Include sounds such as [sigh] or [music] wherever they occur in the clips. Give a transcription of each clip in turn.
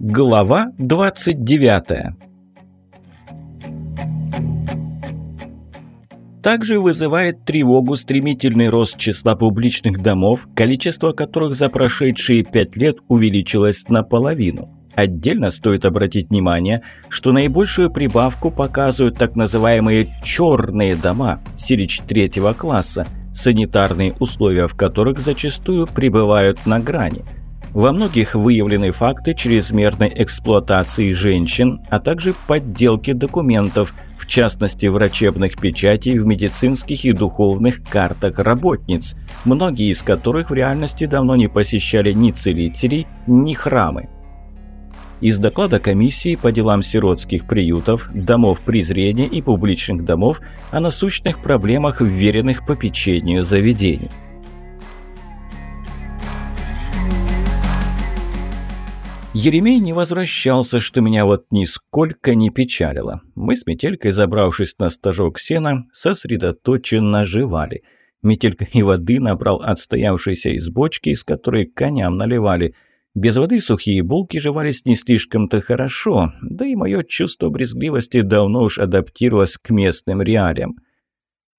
Глава 29 Также вызывает тревогу стремительный рост числа публичных домов, количество которых за прошедшие пять лет увеличилось наполовину. Отдельно стоит обратить внимание, что наибольшую прибавку показывают так называемые «черные дома» Сирич третьего класса, санитарные условия в которых зачастую пребывают на грани – во многих выявлены факты чрезмерной эксплуатации женщин, а также подделки документов, в частности врачебных печатей в медицинских и духовных картах работниц, многие из которых в реальности давно не посещали ни целителей, ни храмы. Из доклада комиссии по делам сиротских приютов, домов презрения и публичных домов о насущных проблемах вверенных попечению заведений. Еремей не возвращался, что меня вот нисколько не печалило. Мы с Метелькой, забравшись на стажок сена, сосредоточенно жевали. Метелька и воды набрал отстоявшейся из бочки, из которой коням наливали. Без воды сухие булки жевались не слишком-то хорошо, да и мое чувство брезгливости давно уж адаптировалось к местным реалиям.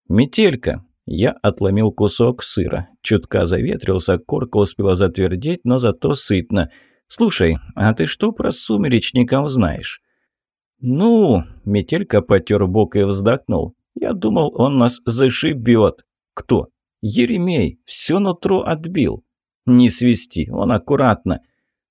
«Метелька!» Я отломил кусок сыра. Чутка заветрился, корка успела затвердеть, но зато сытно – «Слушай, а ты что про сумеречников знаешь?» «Ну...» — Метелька потер бок и вздохнул. «Я думал, он нас зашибет». «Кто?» «Еремей. Все нутро отбил». «Не свисти, он аккуратно».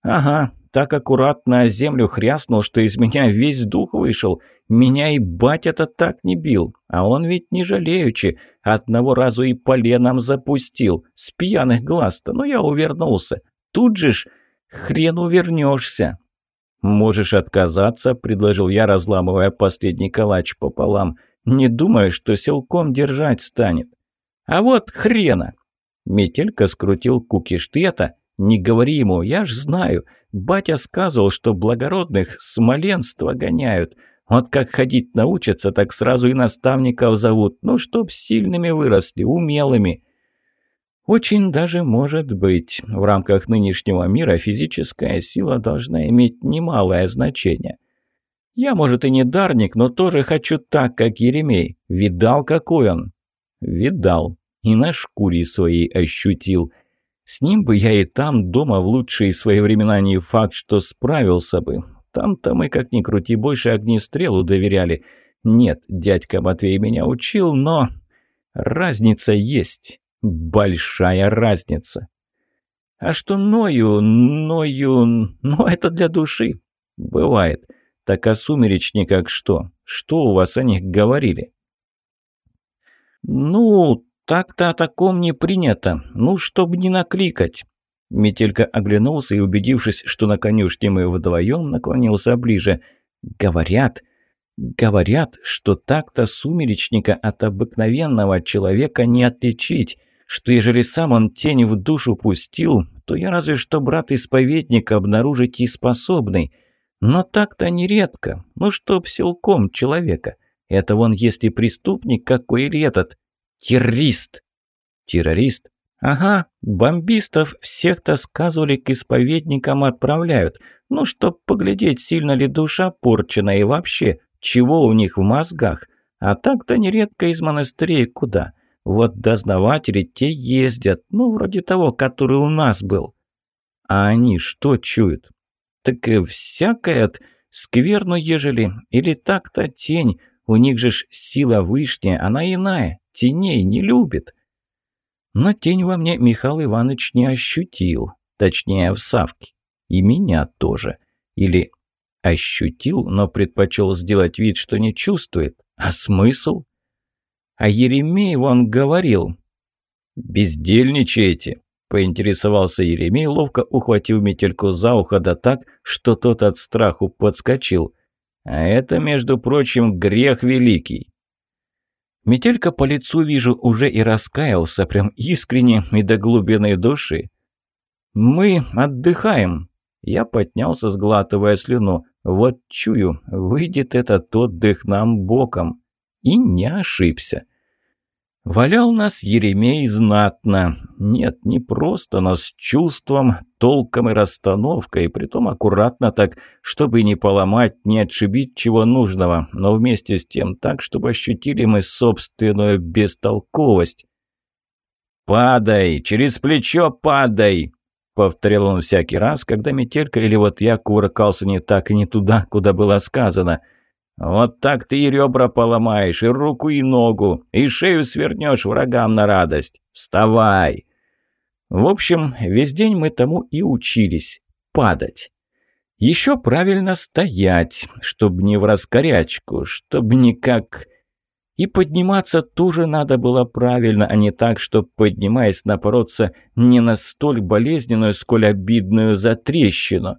«Ага, так аккуратно о землю хряснул, что из меня весь дух вышел. Меня и батя-то так не бил, а он ведь не жалеючи. Одного разу и поленом запустил, с пьяных глаз-то, но я увернулся. Тут же ж Хрен увернешься. «Можешь отказаться», — предложил я, разламывая последний калач пополам. «Не думаю, что силком держать станет». «А вот хрена!» Метелька скрутил кукиш. «Ты это? Не говори ему, я ж знаю. Батя сказал, что благородных смоленство гоняют. Вот как ходить научатся, так сразу и наставников зовут. Ну, чтоб сильными выросли, умелыми». Очень даже может быть. В рамках нынешнего мира физическая сила должна иметь немалое значение. Я, может, и не дарник, но тоже хочу так, как Еремей. Видал, какой он? Видал. И на шкуре своей ощутил. С ним бы я и там, дома, в лучшие свои времена не факт, что справился бы. Там-то мы, как ни крути, больше огнестрелу доверяли. Нет, дядька Матвей меня учил, но... Разница есть. Большая разница. А что ною, ною, ну это для души. Бывает. Так о сумеречниках что? Что у вас о них говорили? Ну, так-то о таком не принято. Ну, чтоб не накликать. Метелька оглянулся и, убедившись, что на конюшне мы вдвоем, наклонился ближе. Говорят, говорят, что так-то сумеречника от обыкновенного человека не отличить что ежели сам он тень в душу пустил, то я разве что брат-исповедник обнаружить и способный. Но так-то нередко, ну чтоб силком человека. Это вон если преступник какой или этот. Террорист. Террорист? Ага, бомбистов всех-то сказывали к исповедникам отправляют. Ну, чтоб поглядеть, сильно ли душа порчена и вообще, чего у них в мозгах. А так-то нередко из монастырей куда. Вот дознаватели те ездят, ну, вроде того, который у нас был. А они что чуют? Так и всякое от скверну ежели, или так-то тень. У них же ж сила вышняя, она иная, теней не любит. Но тень во мне Михаил Иванович не ощутил, точнее в Савке. И меня тоже. Или ощутил, но предпочел сделать вид, что не чувствует. А смысл? А Еремей вон говорил. «Бездельничаете?» – поинтересовался Еремей, ловко ухватив метельку за ухо да так, что тот от страху подскочил. «А это, между прочим, грех великий». Метелька по лицу вижу уже и раскаялся, прям искренне и до глубины души. «Мы отдыхаем». Я поднялся, сглатывая слюну. «Вот чую, выйдет этот отдых нам боком». И не ошибся. Валял нас Еремей знатно. Нет, не просто, но с чувством, толком и расстановкой, притом аккуратно так, чтобы не поломать, не отшибить чего нужного, но вместе с тем так, чтобы ощутили мы собственную бестолковость. «Падай! Через плечо падай!» Повторял он всякий раз, когда метелька или вот я кувыркался не так и не туда, куда было сказано – вот так ты и ребра поломаешь, и руку, и ногу, и шею свернешь врагам на радость. Вставай!» В общем, весь день мы тому и учились – падать. Еще правильно стоять, чтобы не в раскорячку, чтобы не как... И подниматься тоже надо было правильно, а не так, чтобы, поднимаясь, напороться не на столь болезненную, сколь обидную затрещину.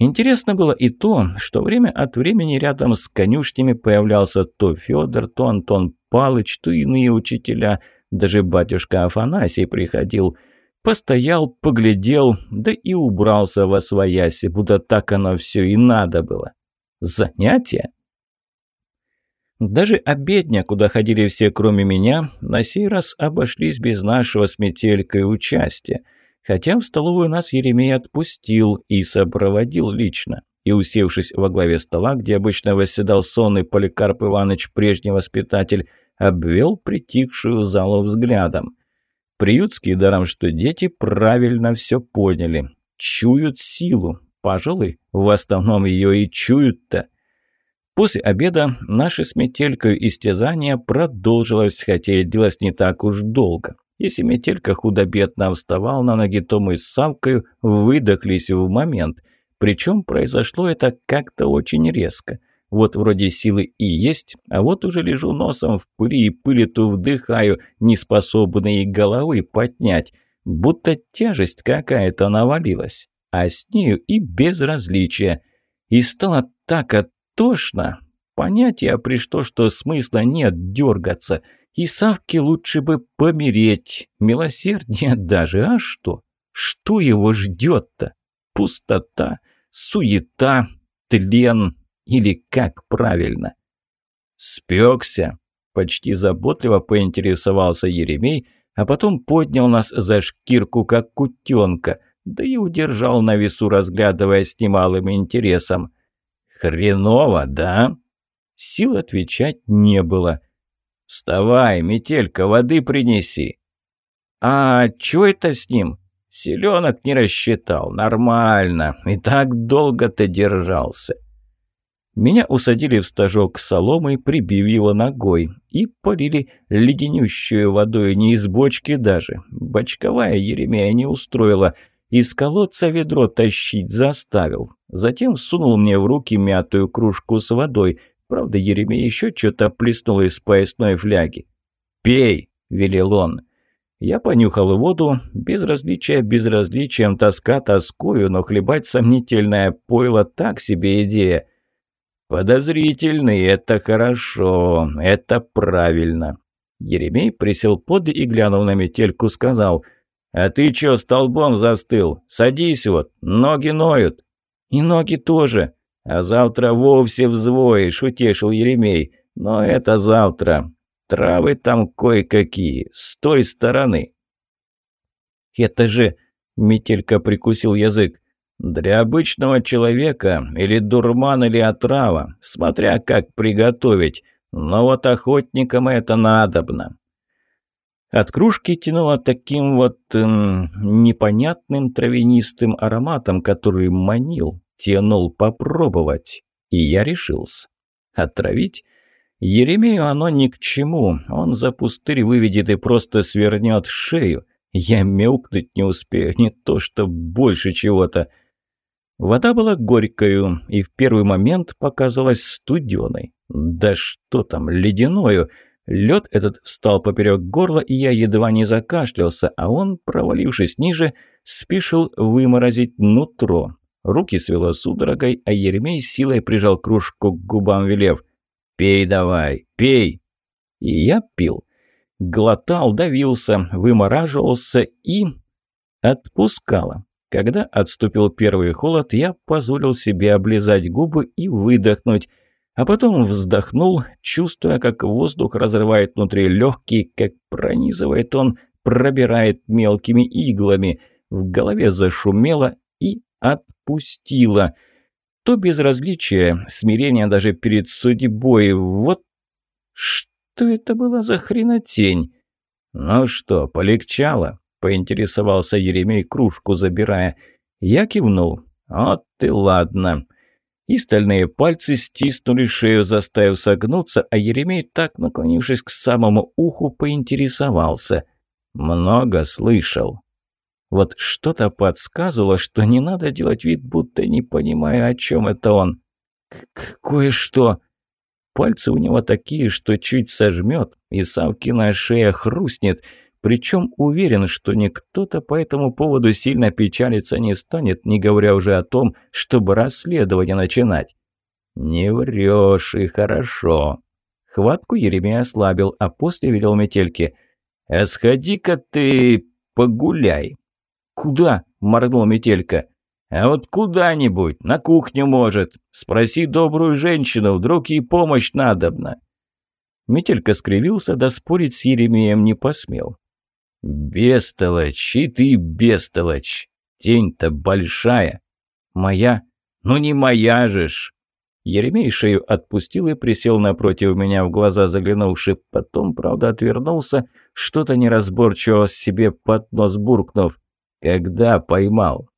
Интересно было и то, что время от времени рядом с конюшнями появлялся то Федор, то Антон Палыч, то иные учителя, даже батюшка Афанасий приходил. Постоял, поглядел, да и убрался во свояси, будто так оно все и надо было. Занятие? Даже обедня, куда ходили все кроме меня, на сей раз обошлись без нашего с метелькой участия – Хотя в столовую нас Еремей отпустил и сопроводил лично. И, усевшись во главе стола, где обычно восседал сонный Поликарп Иванович, прежний воспитатель, обвел притихшую залу взглядом. Приютские, даром что дети, правильно все поняли. Чуют силу. Пожалуй, в основном ее и чуют-то. После обеда наше с метелькой истязание продолжилось, хотя и длилось не так уж долго. Если метелька худо-бедно вставал на ноги, то мы с Савкой выдохлись в момент. Причем произошло это как-то очень резко. Вот вроде силы и есть, а вот уже лежу носом в пыли и пыли ту вдыхаю, неспособный головы поднять. Будто тяжесть какая-то навалилась. А с нею и безразличие. И стало так оттошно. Понятие пришло, что смысла нет дергаться – и Савке лучше бы помереть. Милосердие [laughs] даже, а что? Что его ждет-то? Пустота, суета, тлен или как правильно? Спекся. Почти заботливо поинтересовался Еремей, а потом поднял нас за шкирку, как кутенка, да и удержал на весу, разглядывая с немалым интересом. «Хреново, да?» Сил отвечать не было. «Вставай, метелька, воды принеси». «А чё это с ним?» «Селенок не рассчитал. Нормально. И так долго ты держался». Меня усадили в стажок соломой, прибив его ногой, и полили леденющую водой, не из бочки даже. Бочковая Еремея не устроила, из колодца ведро тащить заставил. Затем сунул мне в руки мятую кружку с водой, Правда, Еремей еще что-то плеснул из поясной фляги. «Пей!» – велел он. Я понюхал воду, безразличие безразличием, тоска тоскую, но хлебать сомнительное пойло так себе идея. «Подозрительный – это хорошо, это правильно». Еремей присел подле и, глянув на метельку, сказал, «А ты чё столбом застыл? Садись вот, ноги ноют». «И ноги тоже», «А завтра вовсе взвоишь», — утешил Еремей. «Но это завтра. Травы там кое-какие, с той стороны». «Это же...» — Метелька прикусил язык. «Для обычного человека или дурман, или отрава, смотря как приготовить. Но вот охотникам это надобно». От кружки тянуло таким вот эм, непонятным травянистым ароматом, который манил, тянул попробовать, и я решился. Отравить? Еремею оно ни к чему, он за пустырь выведет и просто свернет шею. Я мяукнуть не успею, не то что больше чего-то. Вода была горькою и в первый момент показалась студеной. Да что там, ледяною. Лед этот встал поперек горла, и я едва не закашлялся, а он, провалившись ниже, спешил выморозить нутро. Руки свело судорогой, а Еремей силой прижал кружку к губам, велев «Пей давай, пей!» И я пил. Глотал, давился, вымораживался и... Отпускало. Когда отступил первый холод, я позволил себе облизать губы и выдохнуть. А потом вздохнул, чувствуя, как воздух разрывает внутри легкие, как пронизывает он, пробирает мелкими иглами. В голове зашумело и отпустило. То безразличие, смирение даже перед судьбой. Вот что это была за хренотень? «Ну что, полегчало?» – поинтересовался Еремей, кружку забирая. Я кивнул. «Вот ты ладно». И стальные пальцы стиснули шею, заставив согнуться, а Еремей, так наклонившись к самому уху, поинтересовался. «Много слышал». Вот что-то подсказывало, что не надо делать вид, будто не понимаю, о чем это он. «Кое-что...» Пальцы у него такие, что чуть сожмет, и Савкина шея хрустнет. Причем уверен, что никто-то по этому поводу сильно печалиться не станет, не говоря уже о том, чтобы расследование начинать. «Не врешь, и хорошо». Хватку Еремей ослабил, а после велел метельке. «А сходи-ка ты погуляй». «Куда?» – моргнул метелька. А вот куда-нибудь, на кухню, может. Спроси добрую женщину, вдруг ей помощь надобна». Метелька скривился, да спорить с Еремеем не посмел. «Бестолочь, и ты бестолочь! Тень-то большая!» «Моя? Ну не моя же ж!» Еремей шею отпустил и присел напротив меня в глаза заглянувши. Потом, правда, отвернулся, что-то неразборчиво себе под нос буркнув. «Когда поймал?»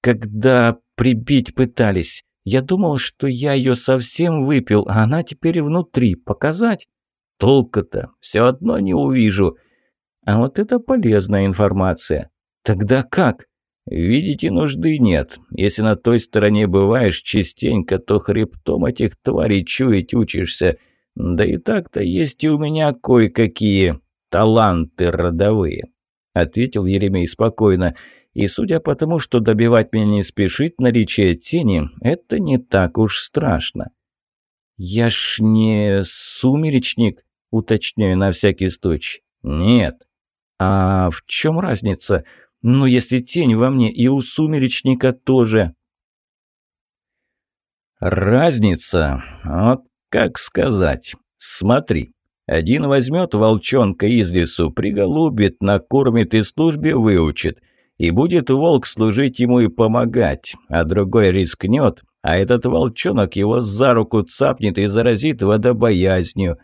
когда прибить пытались. Я думал, что я ее совсем выпил, а она теперь внутри. Показать? Толка-то все одно не увижу. А вот это полезная информация. Тогда как? Видите, нужды нет. Если на той стороне бываешь частенько, то хребтом этих тварей чуять учишься. Да и так-то есть и у меня кое-какие таланты родовые. Ответил Еремей спокойно. И судя по тому, что добивать меня не спешит наличие тени, это не так уж страшно. «Я ж не сумеречник», — уточняю на всякий случай. «Нет». «А в чем разница? Ну, если тень во мне и у сумеречника тоже...» «Разница? Вот как сказать. Смотри, один возьмет волчонка из лесу, приголубит, накормит и службе выучит. И будет волк служить ему и помогать, а другой рискнет, а этот волчонок его за руку цапнет и заразит водобоязнью.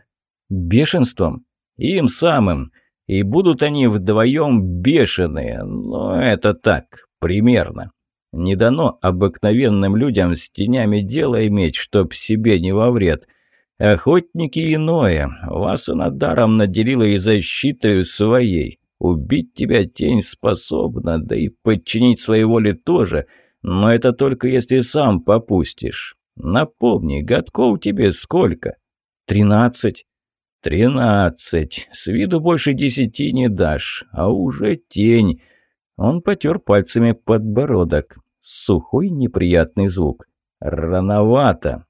Бешенством? Им самым. И будут они вдвоем бешеные, но это так, примерно. Не дано обыкновенным людям с тенями дело иметь, чтоб себе не во вред. Охотники иное, вас она даром наделила и защитою своей. Убить тебя тень способна, да и подчинить своей воле тоже, но это только если сам попустишь. Напомни, годков тебе сколько? Тринадцать. Тринадцать. С виду больше десяти не дашь, а уже тень. Он потер пальцами подбородок. Сухой неприятный звук. Рановато.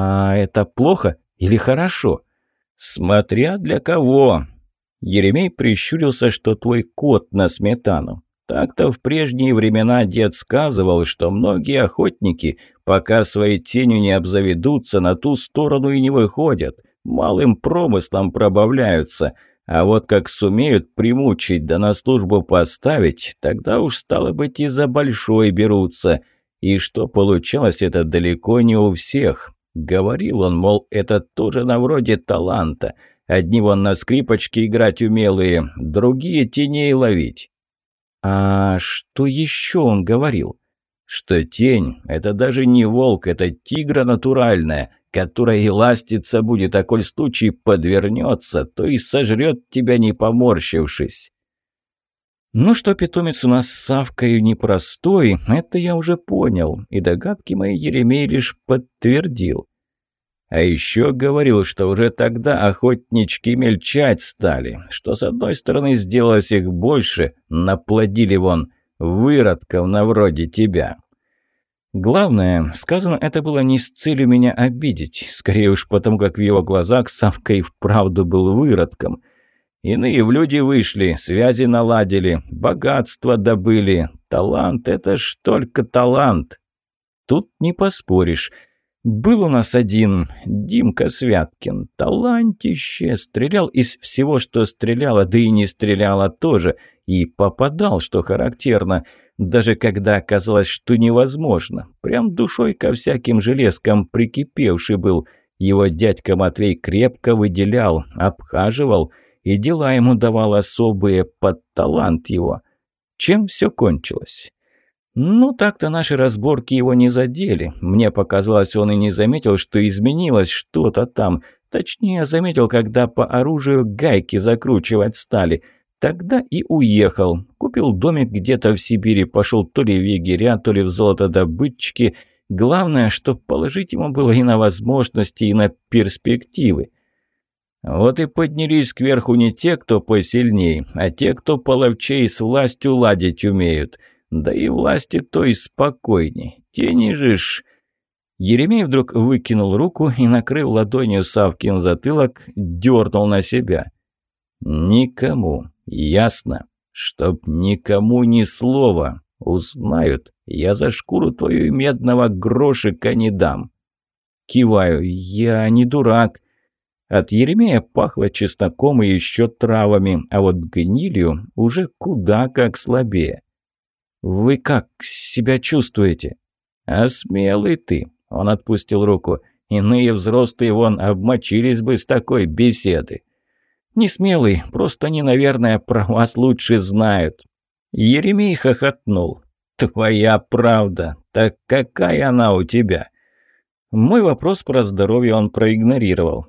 А это плохо или хорошо? Смотря для кого. Еремей прищурился, что твой кот на сметану. Так-то в прежние времена дед сказывал, что многие охотники, пока своей тенью не обзаведутся, на ту сторону и не выходят, малым промыслом пробавляются, а вот как сумеют примучить да на службу поставить, тогда уж стало быть и за большой берутся. И что получалось это далеко не у всех. Говорил он, мол, это тоже на вроде таланта – Одни вон на скрипочке играть умелые, другие теней ловить. А что еще он говорил? Что тень – это даже не волк, это тигра натуральная, которая и ластиться будет, а коль случай подвернется, то и сожрет тебя, не поморщившись. Ну, что питомец у нас с Савкой непростой, это я уже понял, и догадки мои Еремей лишь подтвердил. А еще говорил, что уже тогда охотнички мельчать стали, что с одной стороны сделалось их больше, наплодили вон выродков на вроде тебя. Главное, сказано это было не с целью меня обидеть, скорее уж потому, как в его глазах Савка и вправду был выродком. Иные в люди вышли, связи наладили, богатство добыли. Талант — это ж только талант. Тут не поспоришь. Был у нас один, Димка Святкин, талантище, стрелял из всего, что стреляло, да и не стреляло тоже, и попадал, что характерно, даже когда казалось, что невозможно. Прям душой ко всяким железкам прикипевший был. Его дядька Матвей крепко выделял, обхаживал, и дела ему давал особые под талант его. Чем все кончилось? Ну, так-то наши разборки его не задели. Мне показалось, он и не заметил, что изменилось что-то там. Точнее, заметил, когда по оружию гайки закручивать стали. Тогда и уехал. Купил домик где-то в Сибири, пошел то ли в егеря, то ли в золотодобытчики. Главное, что положить ему было и на возможности, и на перспективы. Вот и поднялись кверху не те, кто посильней, а те, кто половчей с властью ладить умеют. Да и власти той спокойней. Тени же ж... Еремей вдруг выкинул руку и, накрыв ладонью Савкин затылок, дернул на себя. «Никому. Ясно. Чтоб никому ни слова. Узнают. Я за шкуру твою и медного грошика не дам». Киваю. «Я не дурак». От Еремея пахло чесноком и еще травами, а вот гнилью уже куда как слабее. «Вы как себя чувствуете?» «А смелый ты!» – он отпустил руку. «Иные взрослые вон обмочились бы с такой беседы». «Не смелый, просто они, наверное, про вас лучше знают». Еремей хохотнул. «Твоя правда. Так какая она у тебя?» Мой вопрос про здоровье он проигнорировал.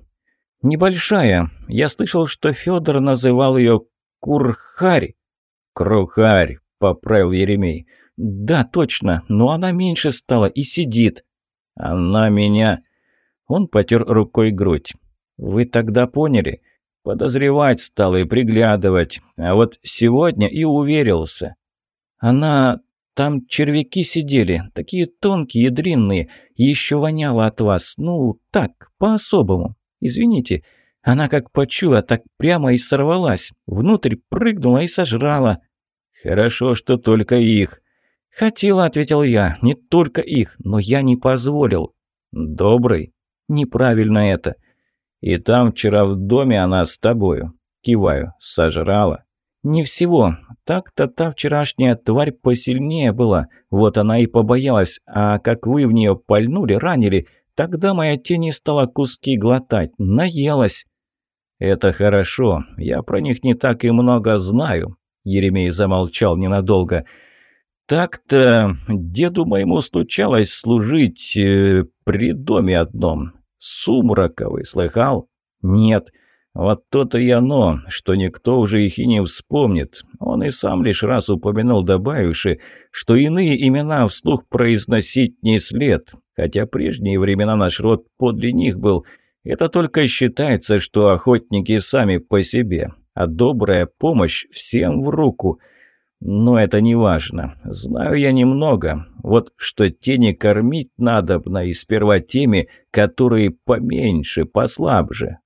«Небольшая. Я слышал, что Федор называл ее Курхарь». «Крухарь. — поправил Еремей. «Да, точно, но она меньше стала и сидит». «Она меня...» Он потер рукой грудь. «Вы тогда поняли?» Подозревать стал и приглядывать. А вот сегодня и уверился. Она... Там червяки сидели, такие тонкие и длинные. Еще воняло от вас. Ну, так, по-особому. Извините, она как почула, так прямо и сорвалась. Внутрь прыгнула и сожрала. «Хорошо, что только их». «Хотела», — ответил я, — «не только их, но я не позволил». «Добрый?» «Неправильно это». «И там вчера в доме она с тобою». Киваю. «Сожрала». «Не всего. Так-то та вчерашняя тварь посильнее была. Вот она и побоялась. А как вы в нее пальнули, ранили, тогда моя тень не стала куски глотать. Наелась». «Это хорошо. Я про них не так и много знаю. Еремей замолчал ненадолго. «Так-то деду моему случалось служить э, при доме одном. Сумраковый, слыхал?» «Нет». «Вот то-то и оно, что никто уже их и не вспомнит. Он и сам лишь раз упомянул, добавивши, что иные имена вслух произносить не след, хотя прежние времена наш род подле них был. Это только считается, что охотники сами по себе, а добрая помощь всем в руку. Но это не важно. Знаю я немного. Вот что тени кормить надобно, и сперва теми, которые поменьше, послабже.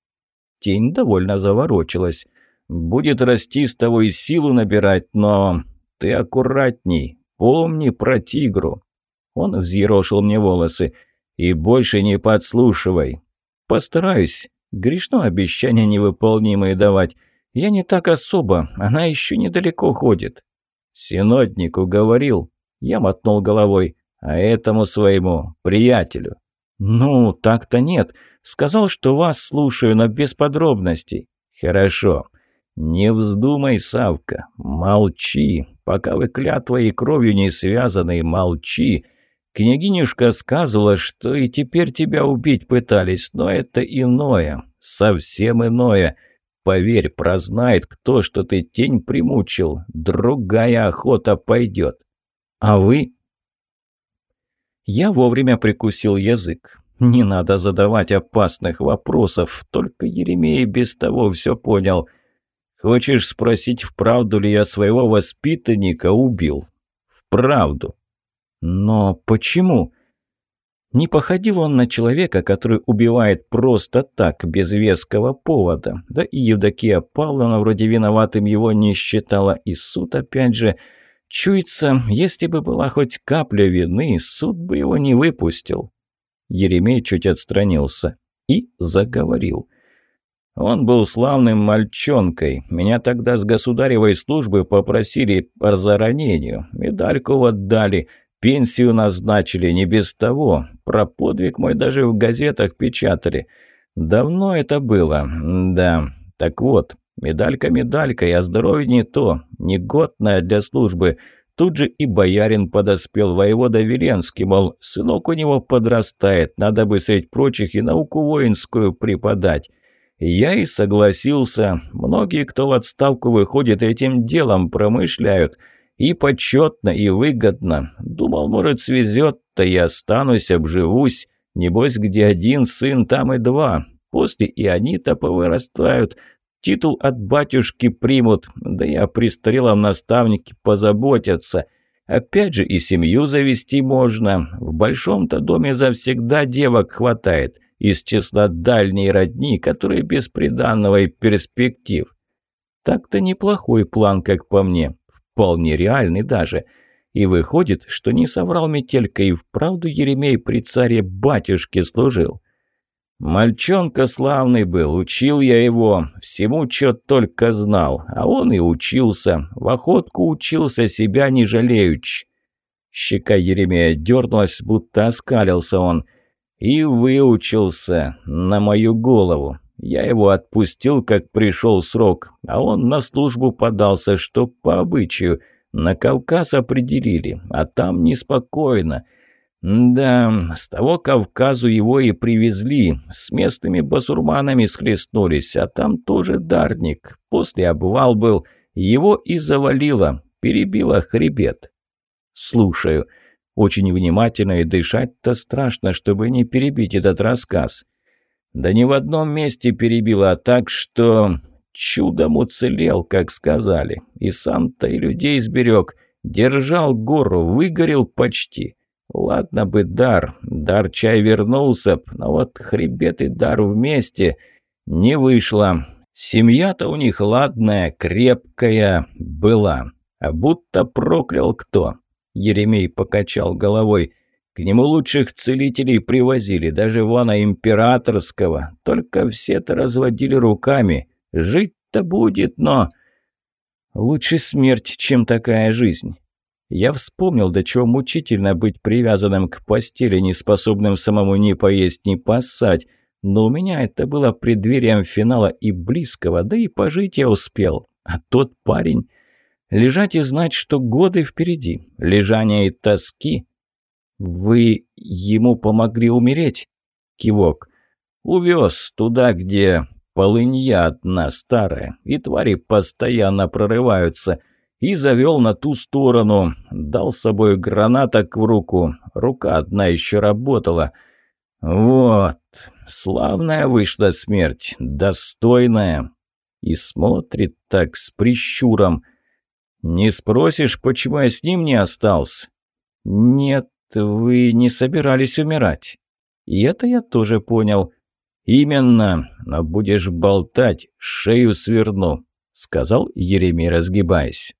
Тень довольно заворочилась. Будет расти с того и силу набирать, но ты аккуратней. Помни про тигру. Он взъерошил мне волосы. И больше не подслушивай. Постараюсь. Грешно обещания невыполнимые давать. «Я не так особо, она еще недалеко ходит». «Синоднику говорил». Я мотнул головой. «А этому своему приятелю». «Ну, так-то нет. Сказал, что вас слушаю, но без подробностей». «Хорошо. Не вздумай, Савка. Молчи. Пока вы клятвой и кровью не связаны, молчи. Княгинюшка сказала, что и теперь тебя убить пытались, но это иное, совсем иное». Поверь, прознает кто, что ты тень примучил. Другая охота пойдет. А вы? Я вовремя прикусил язык. Не надо задавать опасных вопросов. Только Еремей без того все понял. Хочешь спросить, вправду ли я своего воспитанника убил? Вправду. Но почему? Не походил он на человека, который убивает просто так, без веского повода. Да и Евдокия Павловна вроде виноватым его не считала, и суд опять же... Чуется, если бы была хоть капля вины, суд бы его не выпустил. Еремей чуть отстранился и заговорил. Он был славным мальчонкой. Меня тогда с государевой службы попросили за ранению. Медальку вот дали, пенсию назначили, не без того. Про подвиг мой даже в газетах печатали. Давно это было, да. Так вот, медалька медалькой, а здоровье не то, негодная для службы. Тут же и боярин подоспел, воевода Веленский, мол, сынок у него подрастает, надо бы средь прочих и науку воинскую преподать. Я и согласился. Многие, кто в отставку выходит, этим делом промышляют. И почетно, и выгодно. Думал, может, свезет-то и останусь, обживусь. Небось, где один сын, там и два. После и они-то повырастают. Титул от батюшки примут, да и о престарелом наставнике позаботятся. Опять же, и семью завести можно. В большом-то доме завсегда девок хватает из числа дальней родни, которые без приданного и перспектив. Так-то неплохой план, как по мне, вполне реальный даже. И выходит, что не соврал Метелька и вправду Еремей при царе батюшке служил. Мальчонка славный был, учил я его, всему, что только знал, а он и учился, в охотку учился, себя не жалеючи. Щека Еремея дернулась, будто оскалился он. И выучился на мою голову. Я его отпустил, как пришел срок, а он на службу подался, что по обычаю. На Кавказ определили, а там неспокойно. Да, с того Кавказу его и привезли, с местными басурманами схлестнулись, а там тоже дарник. После обвал был, его и завалило, перебило хребет. «Слушаю», очень внимательно и дышать-то страшно, чтобы не перебить этот рассказ. Да ни в одном месте перебило, а так что чудом уцелел, как сказали. И сам-то и людей сберег. Держал гору, выгорел почти. Ладно бы дар, дар чай вернулся б, но вот хребет и дар вместе не вышло. Семья-то у них ладная, крепкая была, а будто проклял кто. Еремей покачал головой. К нему лучших целителей привозили, даже Вана Императорского. Только все-то разводили руками. Жить-то будет, но... Лучше смерть, чем такая жизнь. Я вспомнил, до чего мучительно быть привязанным к постели, неспособным самому ни поесть, ни поссать. Но у меня это было преддверием финала и близкого, да и пожить я успел. А тот парень... Лежать и знать, что годы впереди. Лежание и тоски. Вы ему помогли умереть? Кивок. Увез туда, где полынья одна старая, и твари постоянно прорываются. И завел на ту сторону. Дал с собой гранаток в руку. Рука одна еще работала. Вот. Славная вышла смерть. Достойная. И смотрит так с прищуром – «Не спросишь, почему я с ним не остался?» «Нет, вы не собирались умирать». И это я тоже понял. «Именно, но будешь болтать, шею сверну», — сказал Еремей, разгибаясь.